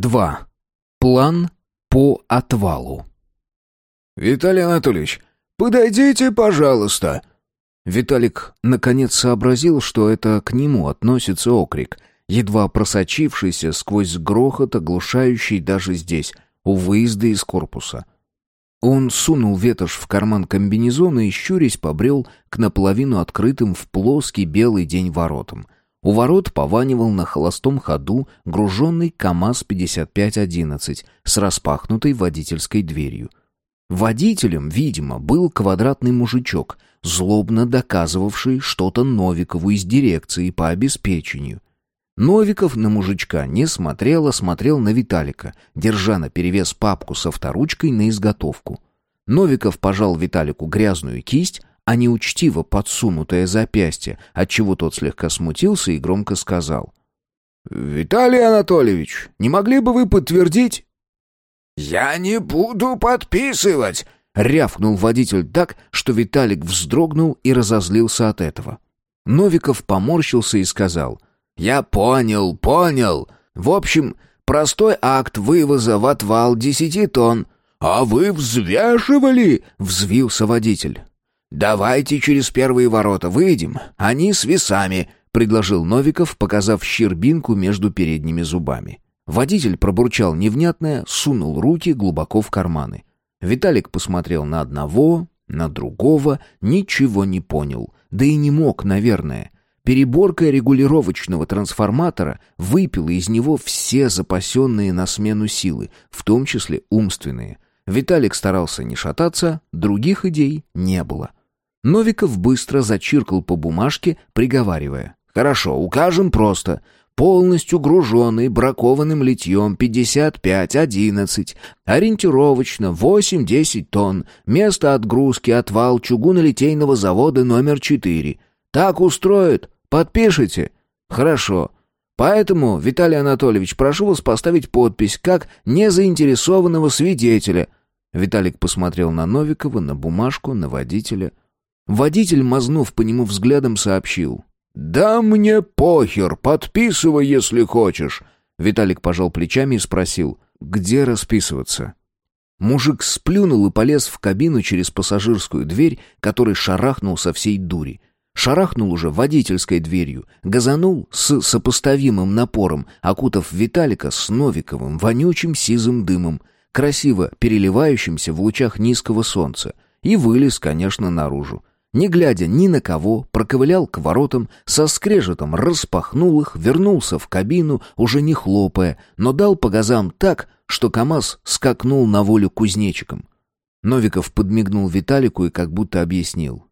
2. План по отвалу. «Виталий Анатольевич, подойдите, пожалуйста!» Виталик наконец сообразил, что это к нему относится окрик, едва просочившийся сквозь грохот, оглушающий даже здесь, у выезда из корпуса. Он сунул ветошь в карман комбинезона и, щурясь, побрел к наполовину открытым в плоский белый день воротам. У ворот пованивал на холостом ходу груженный КАМАЗ-5511 с распахнутой водительской дверью. Водителем, видимо, был квадратный мужичок, злобно доказывавший что-то Новикову из дирекции по обеспечению. Новиков на мужичка не смотрел, а смотрел на Виталика, держа на перевес папку со вторучкой на изготовку. Новиков пожал Виталику грязную кисть, а неучтиво подсунутое запястье, отчего тот слегка смутился и громко сказал. «Виталий Анатольевич, не могли бы вы подтвердить?» «Я не буду подписывать!» — рявкнул водитель так, что Виталик вздрогнул и разозлился от этого. Новиков поморщился и сказал — «Я понял, понял. В общем, простой акт вывоза в отвал десяти тонн». «А вы взвешивали?» — взвился водитель. «Давайте через первые ворота выйдем, они с весами», — предложил Новиков, показав щербинку между передними зубами. Водитель пробурчал невнятное, сунул руки глубоко в карманы. Виталик посмотрел на одного, на другого, ничего не понял. Да и не мог, наверное. Переборка регулировочного трансформатора выпила из него все запасенные на смену силы, в том числе умственные. Виталик старался не шататься, других идей не было. Новиков быстро зачиркал по бумажке, приговаривая. «Хорошо, укажем просто. Полностью груженный бракованным литьем 55-11, ориентировочно 8-10 тонн, место отгрузки отвал чугунолитейного завода номер 4. Так устроит?» Подпишите? Хорошо. Поэтому, Виталий Анатольевич, прошу вас поставить подпись как незаинтересованного свидетеля. Виталик посмотрел на Новикова, на бумажку, на водителя. Водитель, мазнув по нему взглядом, сообщил. «Да мне похер, подписывай, если хочешь». Виталик пожал плечами и спросил, где расписываться. Мужик сплюнул и полез в кабину через пассажирскую дверь, который шарахнул со всей дури. Шарахнул уже водительской дверью, газанул с сопоставимым напором, окутав Виталика с Новиковым вонючим сизым дымом, красиво переливающимся в лучах низкого солнца, и вылез, конечно, наружу. Не глядя ни на кого, проковылял к воротам, со скрежетом распахнул их, вернулся в кабину, уже не хлопая, но дал по газам так, что КамАЗ скакнул на волю кузнечиком. Новиков подмигнул Виталику и как будто объяснил.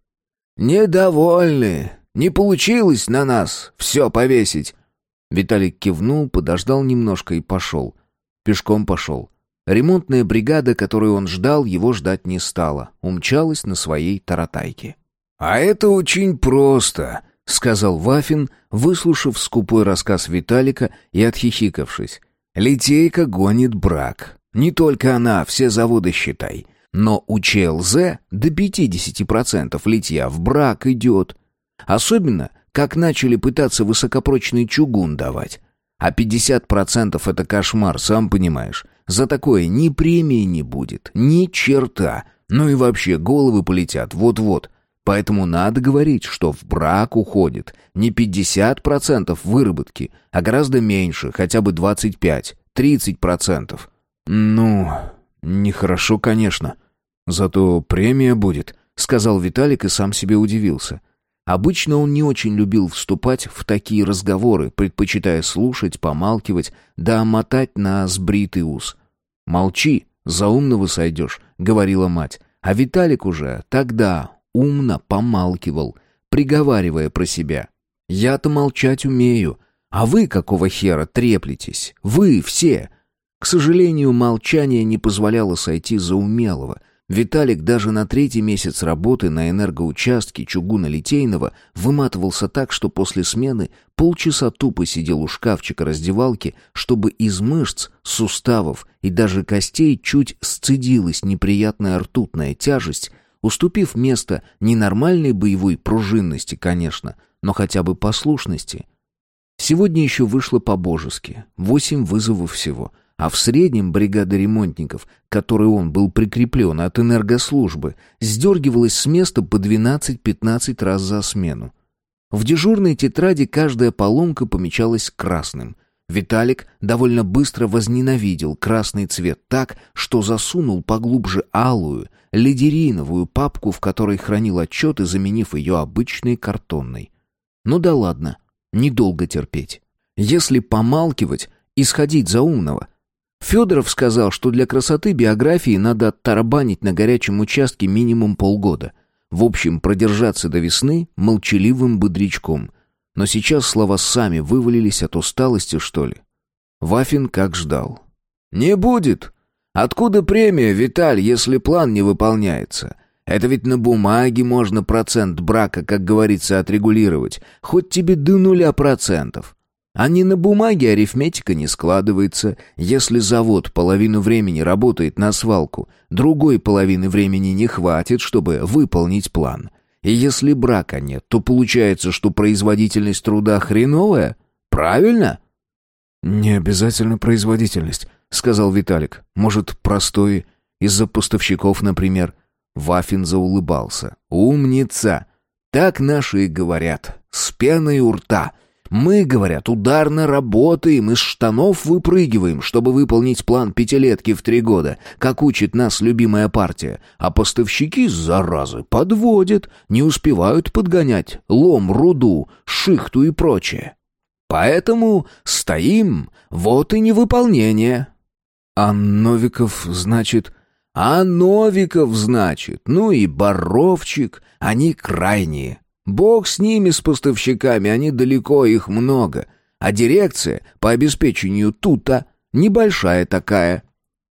«Недовольны. Не получилось на нас все повесить». Виталик кивнул, подождал немножко и пошел. Пешком пошел. Ремонтная бригада, которую он ждал, его ждать не стала. Умчалась на своей таратайке. «А это очень просто», — сказал Вафин, выслушав скупой рассказ Виталика и отхихикавшись. «Литейка гонит брак. Не только она, все заводы считай. Но у ЧЛЗ до 50% литья в брак идет. Особенно, как начали пытаться высокопрочный чугун давать. А 50% это кошмар, сам понимаешь. За такое ни премии не будет, ни черта. Ну и вообще головы полетят вот-вот. Поэтому надо говорить, что в брак уходит не 50% выработки, а гораздо меньше, хотя бы 25-30%. Ну, Нехорошо, конечно. Зато премия будет, сказал Виталик и сам себе удивился. Обычно он не очень любил вступать в такие разговоры, предпочитая слушать, помалкивать, да мотать на сбритый ус. «Молчи, за умного сойдешь», — говорила мать. А Виталик уже тогда умно помалкивал, приговаривая про себя. «Я-то молчать умею, а вы какого хера треплетесь? Вы все!» К сожалению, молчание не позволяло сойти за умелого. Виталик даже на третий месяц работы на энергоучастке чугуна-литейного выматывался так, что после смены полчаса тупо сидел у шкафчика раздевалки, чтобы из мышц, суставов и даже костей чуть сцедилась неприятная ртутная тяжесть, уступив место ненормальной боевой пружинности, конечно, но хотя бы послушности. Сегодня еще вышло по-божески, восемь вызовов всего — а в среднем бригада ремонтников, к которой он был прикреплен от энергослужбы, сдергивалась с места по 12-15 раз за смену. В дежурной тетради каждая поломка помечалась красным. Виталик довольно быстро возненавидел красный цвет так, что засунул поглубже алую, лидериновую папку, в которой хранил отчеты, заменив ее обычной картонной. Ну да ладно, недолго терпеть. Если помалкивать и сходить за умного. Федоров сказал, что для красоты биографии надо оттарабанить на горячем участке минимум полгода. В общем, продержаться до весны молчаливым бодрячком. Но сейчас слова сами вывалились от усталости, что ли. Вафин как ждал. «Не будет. Откуда премия, Виталь, если план не выполняется? Это ведь на бумаге можно процент брака, как говорится, отрегулировать. Хоть тебе до нуля процентов. А не на бумаге арифметика не складывается. Если завод половину времени работает на свалку, другой половины времени не хватит, чтобы выполнить план. И если брака нет, то получается, что производительность труда хреновая? Правильно? «Не обязательно производительность», — сказал Виталик. «Может, простой, из-за поставщиков, например». Вафин заулыбался. «Умница! Так наши и говорят. С пеной у рта. Мы, говорят, ударно работаем, из штанов выпрыгиваем, чтобы выполнить план пятилетки в три года, как учит нас любимая партия. А поставщики, заразы, подводят, не успевают подгонять лом, руду, шихту и прочее. Поэтому стоим, вот и невыполнение». «А Новиков, значит...» А Новиков, значит, ну и Боровчик, они крайние. Бог с ними, с поставщиками, они далеко, их много. А дирекция по обеспечению тута небольшая такая.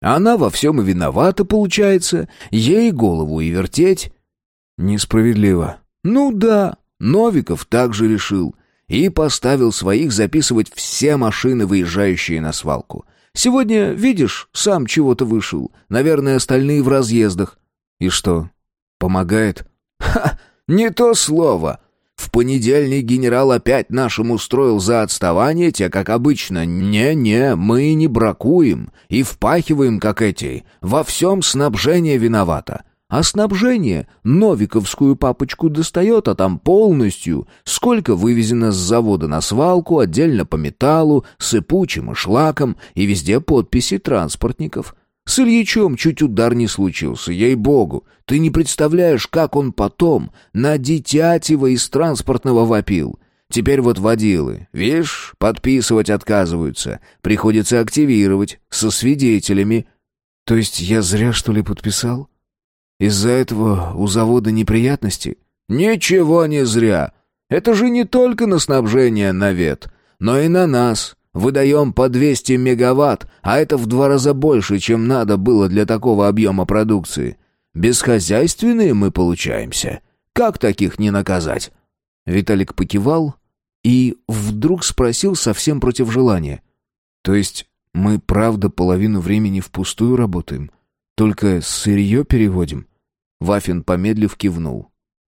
Она во всем и виновата, получается, ей голову и вертеть. Несправедливо. Ну да, Новиков также решил. И поставил своих записывать все машины, выезжающие на свалку. Сегодня, видишь, сам чего-то вышел. Наверное, остальные в разъездах. И что, помогает? Ха, не то слово. В понедельник генерал опять нашим устроил за отставание, те, как обычно. Не-не, мы не бракуем и впахиваем, как эти. Во всем снабжение виновато. А снабжение новиковскую папочку достает, а там полностью, сколько вывезено с завода на свалку, отдельно по металлу, сыпучим и шлаком, и везде подписи транспортников. С Ильичом чуть удар не случился, ей-богу. Ты не представляешь, как он потом на дитятева из транспортного вопил. Теперь вот водилы, видишь, подписывать отказываются. Приходится активировать, со свидетелями. То есть я зря, что ли, подписал? Из-за этого у завода неприятности? Ничего не зря. Это же не только на снабжение навет, но и на нас. Выдаем по 200 мегаватт, а это в два раза больше, чем надо было для такого объема продукции. Бесхозяйственные мы получаемся. Как таких не наказать? Виталик покивал и вдруг спросил совсем против желания. То есть мы правда половину времени впустую работаем? Только сырье переводим? Вафин, помедлив, кивнул.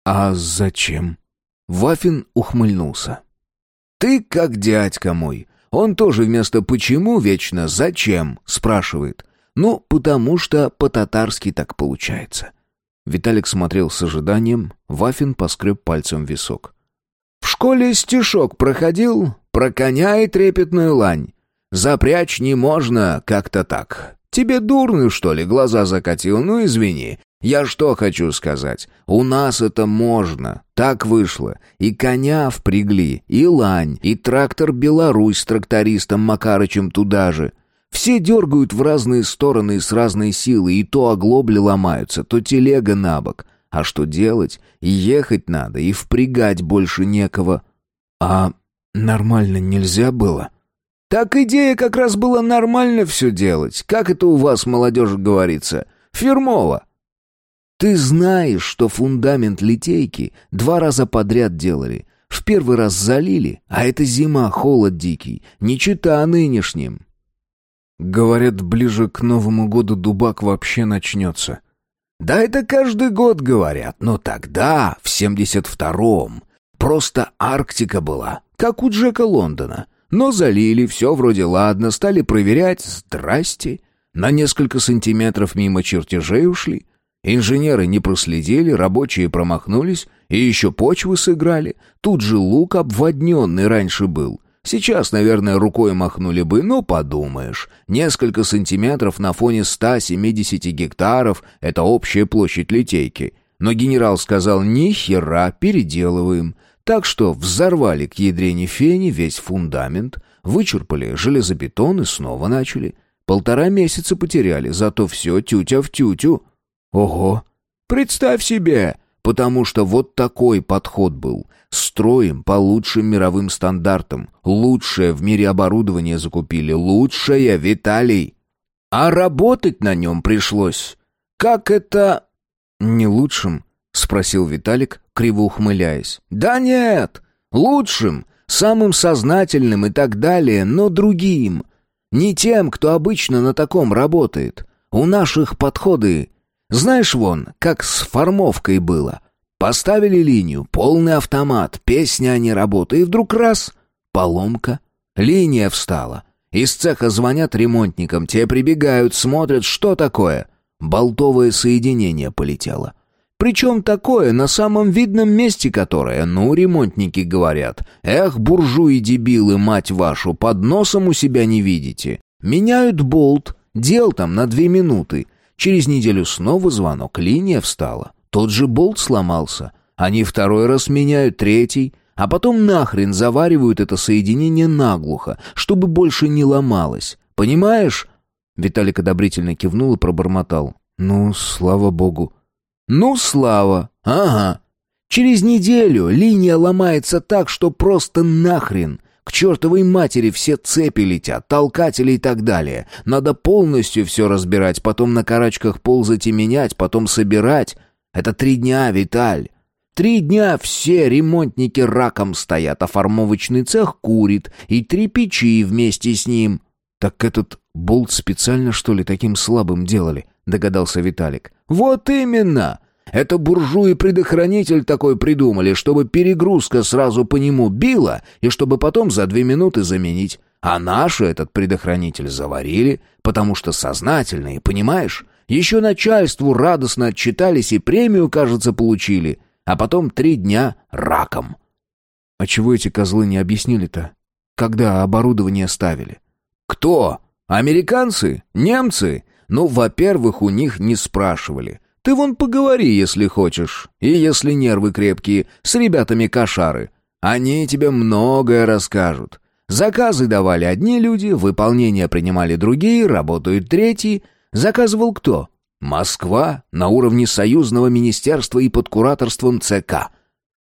«А зачем?» Вафин ухмыльнулся. «Ты как дядька мой. Он тоже вместо «почему» вечно «зачем» спрашивает. Ну, потому что по-татарски так получается». Виталик смотрел с ожиданием, Вафин поскреб пальцем висок. «В школе стишок проходил про коня и трепетную лань. Запрячь не можно как-то так. Тебе дурно, что ли, глаза закатил? Ну, извини. Я что хочу сказать? У нас это можно. Так вышло. И коня впрягли, и лань, и трактор «Беларусь» с трактористом Макарычем туда же. Все дергают в разные стороны с разной силой, и то оглобли ломаются, то телега на бок. А что делать? Ехать надо, и впрягать больше некого. А нормально нельзя было? Так идея как раз была нормально все делать. Как это у вас, молодежь, говорится? Фирмово. Ты знаешь, что фундамент литейки два раза подряд делали. В первый раз залили, а это зима, холод дикий, не чита нынешним. Говорят, ближе к Новому году дубак вообще начнется. Да это каждый год говорят, но тогда, в семьдесят втором, просто Арктика была, как у Джека Лондона. Но залили, все вроде ладно, стали проверять, здрасте. На несколько сантиметров мимо чертежей ушли. Инженеры не проследили, рабочие промахнулись, и еще почвы сыграли. Тут же лук обводненный раньше был. Сейчас, наверное, рукой махнули бы, но подумаешь. Несколько сантиметров на фоне 170 гектаров — это общая площадь литейки. Но генерал сказал, ни хера, переделываем. Так что взорвали к ядрене фени весь фундамент, вычерпали железобетон и снова начали. Полтора месяца потеряли, зато все тютя в тютю. Ого! Представь себе! Потому что вот такой подход был. Строим по лучшим мировым стандартам. Лучшее в мире оборудование закупили. Лучшее, Виталий. А работать на нем пришлось. Как это... Не лучшим? Спросил Виталик, криво ухмыляясь. Да нет, лучшим, самым сознательным и так далее, но другим. Не тем, кто обычно на таком работает. У наших подходы знаешь, вон, как с формовкой было. Поставили линию, полный автомат, песня, а не работа, и вдруг раз — поломка. Линия встала. Из цеха звонят ремонтникам, те прибегают, смотрят, что такое. Болтовое соединение полетело. Причем такое, на самом видном месте которое, ну, ремонтники говорят. Эх, буржуи-дебилы, мать вашу, под носом у себя не видите. Меняют болт, дел там на две минуты. Через неделю снова звонок, линия встала. Тот же болт сломался. Они второй раз меняют, третий, а потом нахрен заваривают это соединение наглухо, чтобы больше не ломалось. Понимаешь? Виталик одобрительно кивнул и пробормотал. «Ну, слава богу». «Ну, слава. Ага. Через неделю линия ломается так, что просто нахрен. К чертовой матери все цепи летят, толкатели и так далее. Надо полностью все разбирать, потом на карачках ползать и менять, потом собирать. Это три дня, Виталь. Три дня все ремонтники раком стоят, а формовочный цех курит, и три печи вместе с ним. Так этот болт специально, что ли, таким слабым делали, догадался Виталик. Вот именно! Это буржуи-предохранитель такой придумали, чтобы перегрузка сразу по нему била, и чтобы потом за две минуты заменить. А наши этот предохранитель заварили, потому что сознательные, понимаешь? Еще начальству радостно отчитались и премию, кажется, получили. А потом три дня раком. А чего эти козлы не объяснили-то? Когда оборудование ставили? Кто? Американцы? Немцы? Ну, во-первых, у них не спрашивали. Ты вон поговори, если хочешь. И если нервы крепкие, с ребятами кошары. Они тебе многое расскажут. Заказы давали одни люди, выполнение принимали другие, работают третьи. Заказывал кто? Москва на уровне союзного министерства и под кураторством ЦК.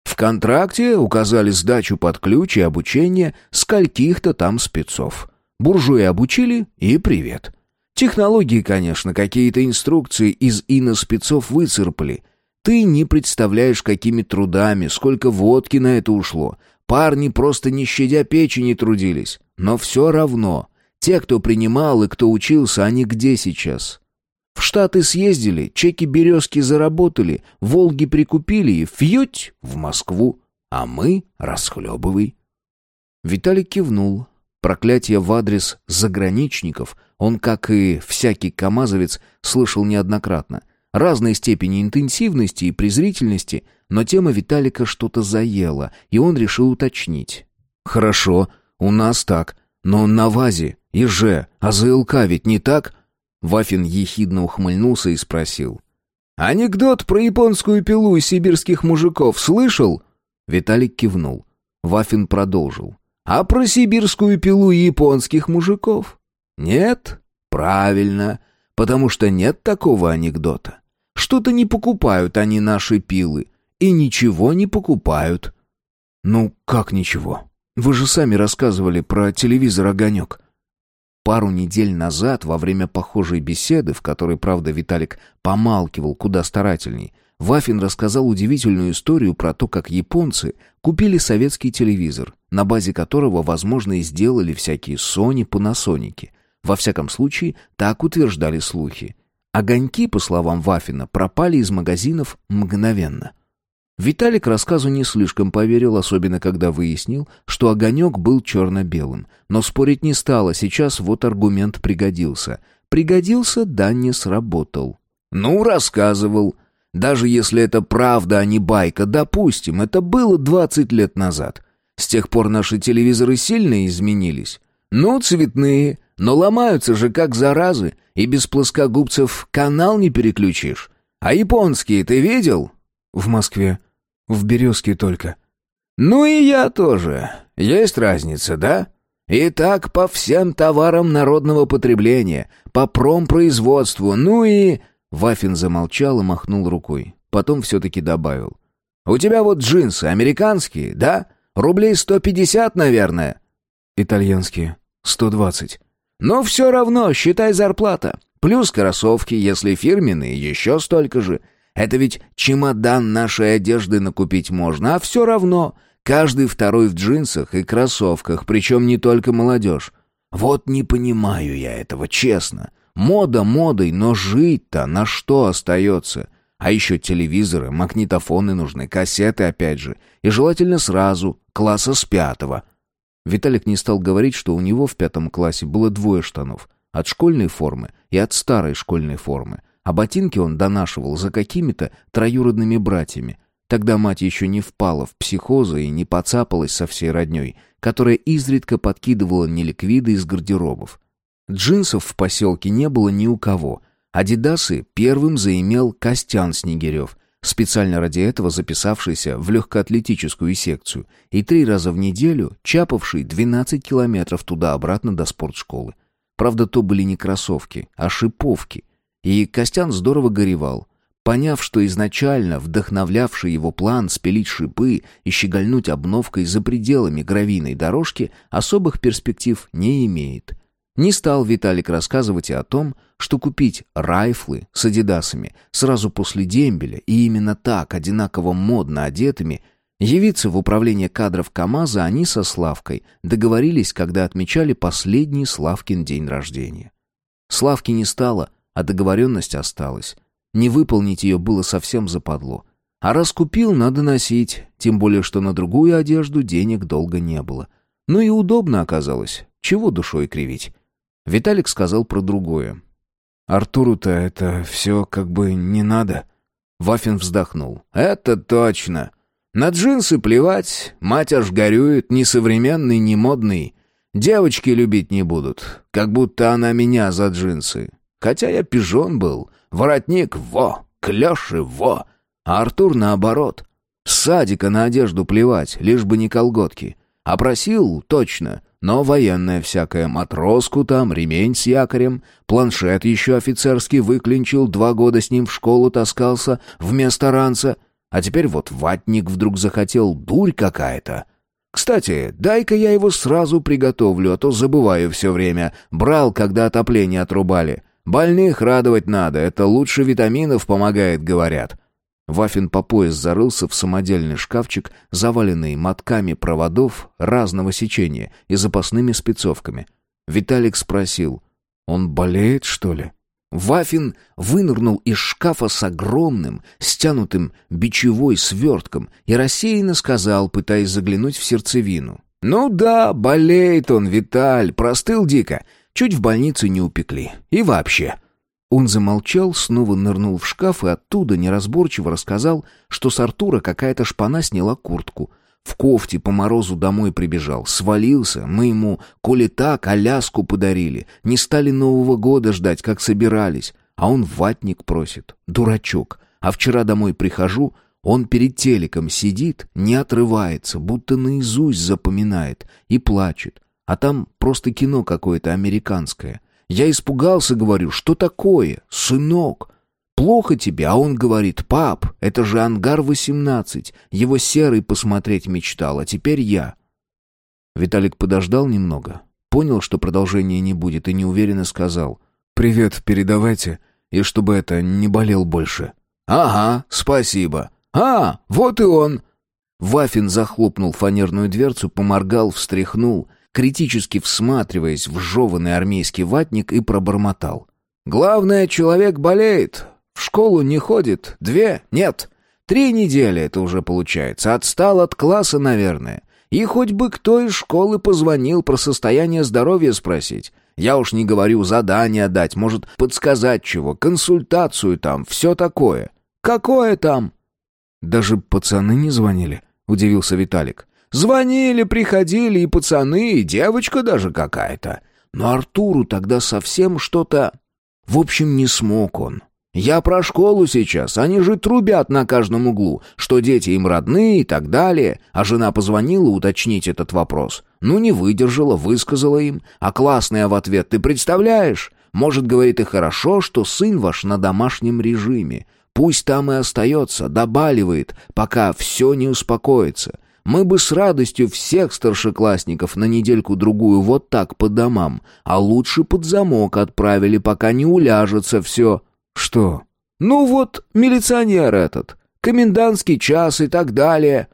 В контракте указали сдачу под ключ и обучение скольких-то там спецов. Буржуи обучили и привет. Технологии, конечно, какие-то инструкции из иноспецов выцерпали. Ты не представляешь, какими трудами, сколько водки на это ушло. Парни просто не щадя печени трудились. Но все равно. Те, кто принимал и кто учился, они где сейчас? В Штаты съездили, чеки березки заработали, Волги прикупили и фьють в Москву. А мы расхлебывай. Виталий кивнул. Проклятие в адрес заграничников он, как и всякий камазовец, слышал неоднократно. Разной степени интенсивности и презрительности, но тема Виталика что-то заела, и он решил уточнить. «Хорошо, у нас так, но на ВАЗе, ИЖ, АЗЛК ведь не так?» Вафин ехидно ухмыльнулся и спросил. «Анекдот про японскую пилу и сибирских мужиков слышал?» Виталик кивнул. Вафин продолжил. «А про сибирскую пилу и японских мужиков?» Нет? Правильно, потому что нет такого анекдота. Что-то не покупают они наши пилы и ничего не покупают. Ну, как ничего? Вы же сами рассказывали про телевизор «Огонек». Пару недель назад, во время похожей беседы, в которой, правда, Виталик помалкивал куда старательней, Вафин рассказал удивительную историю про то, как японцы купили советский телевизор, на базе которого, возможно, и сделали всякие Sony, Panasonic. Во всяком случае, так утверждали слухи. Огоньки, по словам Вафина, пропали из магазинов мгновенно. Виталик рассказу не слишком поверил, особенно когда выяснил, что огонек был черно-белым. Но спорить не стало, сейчас вот аргумент пригодился. Пригодился, да не сработал. «Ну, рассказывал. Даже если это правда, а не байка, допустим, это было двадцать лет назад. С тех пор наши телевизоры сильно изменились. Ну, цветные, но ломаются же как заразы, и без плоскогубцев канал не переключишь. А японские ты видел?» «В Москве», в «Березке» только». «Ну и я тоже. Есть разница, да?» И так по всем товарам народного потребления, по промпроизводству, ну и...» Вафин замолчал и махнул рукой. Потом все-таки добавил. «У тебя вот джинсы американские, да? Рублей сто пятьдесят, наверное?» «Итальянские. Сто двадцать». «Но все равно, считай зарплата. Плюс кроссовки, если фирменные, еще столько же. Это ведь чемодан нашей одежды накупить можно, а все равно. Каждый второй в джинсах и кроссовках, причем не только молодежь. Вот не понимаю я этого, честно. Мода модой, но жить-то на что остается? А еще телевизоры, магнитофоны нужны, кассеты опять же. И желательно сразу, класса с пятого. Виталик не стал говорить, что у него в пятом классе было двое штанов. От школьной формы и от старой школьной формы. А ботинки он донашивал за какими-то троюродными братьями. Тогда мать еще не впала в психозы и не поцапалась со всей родней, которая изредка подкидывала неликвиды из гардеробов. Джинсов в поселке не было ни у кого. Адидасы первым заимел Костян Снегирев, специально ради этого записавшийся в легкоатлетическую секцию и три раза в неделю чапавший 12 километров туда-обратно до спортшколы. Правда, то были не кроссовки, а шиповки — и Костян здорово горевал. Поняв, что изначально вдохновлявший его план спилить шипы и щегольнуть обновкой за пределами гравийной дорожки особых перспектив не имеет. Не стал Виталик рассказывать и о том, что купить райфлы с адидасами сразу после дембеля и именно так, одинаково модно одетыми, явиться в управление кадров КАМАЗа они со Славкой договорились, когда отмечали последний Славкин день рождения. Славки не стало, а договоренность осталась. Не выполнить ее было совсем западло. А раз купил, надо носить, тем более, что на другую одежду денег долго не было. Ну и удобно оказалось, чего душой кривить. Виталик сказал про другое. «Артуру-то это все как бы не надо». Вафин вздохнул. «Это точно. На джинсы плевать, мать аж горюет, ни современный, ни модный. Девочки любить не будут, как будто она меня за джинсы. Хотя я пижон был, воротник — во, клёши — во, а Артур наоборот. С садика на одежду плевать, лишь бы не колготки. А просил, точно, но военное всякое, матроску там, ремень с якорем, планшет еще офицерский выклинчил, два года с ним в школу таскался вместо ранца, а теперь вот ватник вдруг захотел, дурь какая-то. Кстати, дай-ка я его сразу приготовлю, а то забываю все время. Брал, когда отопление отрубали. Больных радовать надо, это лучше витаминов помогает, говорят. Вафин по пояс зарылся в самодельный шкафчик, заваленный мотками проводов разного сечения и запасными спецовками. Виталик спросил, «Он болеет, что ли?» Вафин вынырнул из шкафа с огромным, стянутым бичевой свертком и рассеянно сказал, пытаясь заглянуть в сердцевину. «Ну да, болеет он, Виталь, простыл дико. Чуть в больницу не упекли. И вообще...» Он замолчал, снова нырнул в шкаф и оттуда неразборчиво рассказал, что с Артура какая-то шпана сняла куртку. В кофте по морозу домой прибежал, свалился, мы ему, коли так, Аляску подарили. Не стали Нового года ждать, как собирались. А он ватник просит, дурачок. А вчера домой прихожу, он перед телеком сидит, не отрывается, будто наизусть запоминает и плачет. А там просто кино какое-то американское. Я испугался, говорю, что такое, сынок? Плохо тебе, а он говорит, пап, это же ангар-18, его серый посмотреть мечтал, а теперь я. Виталик подождал немного, понял, что продолжения не будет, и неуверенно сказал, «Привет, передавайте, и чтобы это не болел больше». «Ага, спасибо. А, вот и он!» Вафин захлопнул фанерную дверцу, поморгал, встряхнул, критически всматриваясь в жеванный армейский ватник и пробормотал. «Главное, человек болеет. В школу не ходит. Две? Нет. Три недели это уже получается. Отстал от класса, наверное. И хоть бы кто из школы позвонил про состояние здоровья спросить. Я уж не говорю задание дать, может, подсказать чего, консультацию там, все такое. Какое там? Даже пацаны не звонили, удивился Виталик. Звонили, приходили и пацаны, и девочка даже какая-то. Но Артуру тогда совсем что-то... В общем, не смог он. Я про школу сейчас, они же трубят на каждом углу, что дети им родные и так далее. А жена позвонила уточнить этот вопрос. Ну, не выдержала, высказала им. А классная в ответ, ты представляешь? Может, говорит, и хорошо, что сын ваш на домашнем режиме. Пусть там и остается, добаливает, пока все не успокоится. Мы бы с радостью всех старшеклассников на недельку-другую вот так по домам, а лучше под замок отправили, пока не уляжется все. «Что?» «Ну вот, милиционер этот, комендантский час и так далее».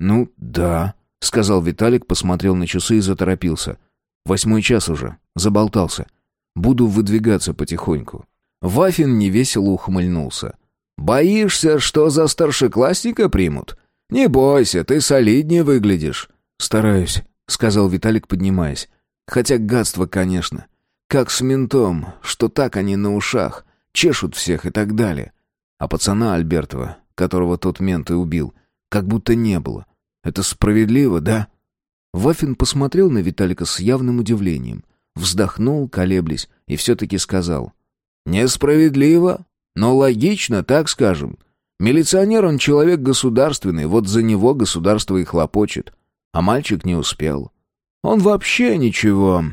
«Ну, да», — сказал Виталик, посмотрел на часы и заторопился. «Восьмой час уже, заболтался. Буду выдвигаться потихоньку». Вафин невесело ухмыльнулся. «Боишься, что за старшеклассника примут? Не бойся, ты солиднее выглядишь». «Стараюсь», — сказал Виталик, поднимаясь. «Хотя гадство, конечно. Как с ментом, что так они на ушах чешут всех и так далее. А пацана Альбертова, которого тот мент и убил, как будто не было. Это справедливо, да? Вафин посмотрел на Виталика с явным удивлением, вздохнул, колеблясь, и все-таки сказал. «Несправедливо, но логично, так скажем. Милиционер он человек государственный, вот за него государство и хлопочет. А мальчик не успел. Он вообще ничего,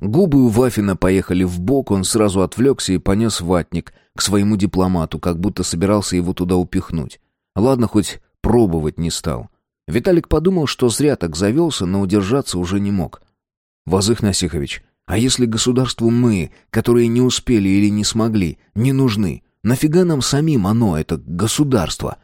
Губы у Вафина поехали в бок, он сразу отвлекся и понес ватник к своему дипломату, как будто собирался его туда упихнуть. Ладно, хоть пробовать не стал. Виталик подумал, что зря так завелся, но удержаться уже не мог. «Вазых Насихович, а если государству мы, которые не успели или не смогли, не нужны, нафига нам самим оно, это государство?»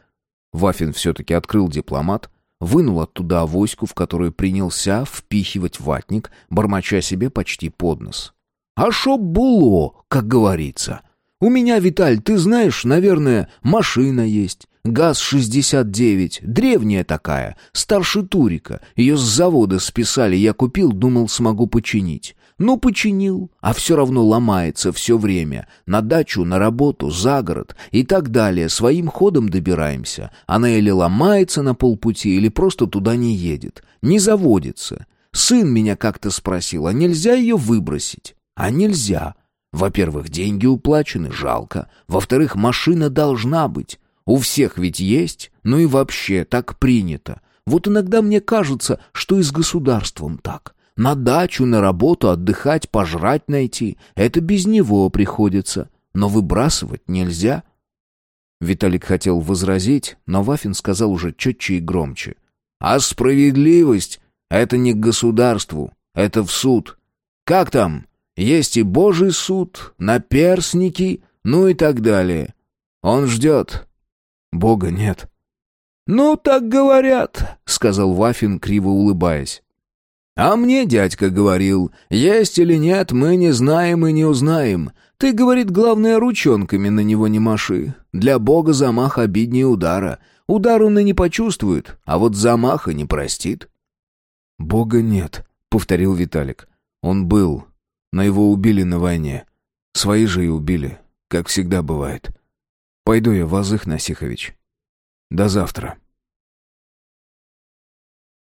Вафин все-таки открыл дипломат, вынул оттуда авоську, в которую принялся впихивать ватник, бормоча себе почти под нос. «А шо было, как говорится? У меня, Виталь, ты знаешь, наверное, машина есть, ГАЗ-69, древняя такая, старше Турика. Ее с завода списали, я купил, думал, смогу починить. Ну, починил, а все равно ломается все время. На дачу, на работу, за город и так далее. Своим ходом добираемся. Она или ломается на полпути, или просто туда не едет. Не заводится. Сын меня как-то спросил, а нельзя ее выбросить? А нельзя. Во-первых, деньги уплачены, жалко. Во-вторых, машина должна быть. У всех ведь есть, ну и вообще так принято. Вот иногда мне кажется, что и с государством так. На дачу, на работу, отдыхать, пожрать найти. Это без него приходится. Но выбрасывать нельзя. Виталик хотел возразить, но Вафин сказал уже четче и громче. «А справедливость — это не к государству, это в суд. Как там? Есть и Божий суд, наперсники, ну и так далее. Он ждет». «Бога нет». «Ну, так говорят», — сказал Вафин, криво улыбаясь. «А мне дядька говорил, есть или нет, мы не знаем и не узнаем. Ты, говорит, главное, ручонками на него не маши. Для бога замах обиднее удара. Удар он и не почувствует, а вот замаха не простит». «Бога нет», — повторил Виталик. «Он был, но его убили на войне. Свои же и убили, как всегда бывает. Пойду я, Вазых Насихович. До завтра».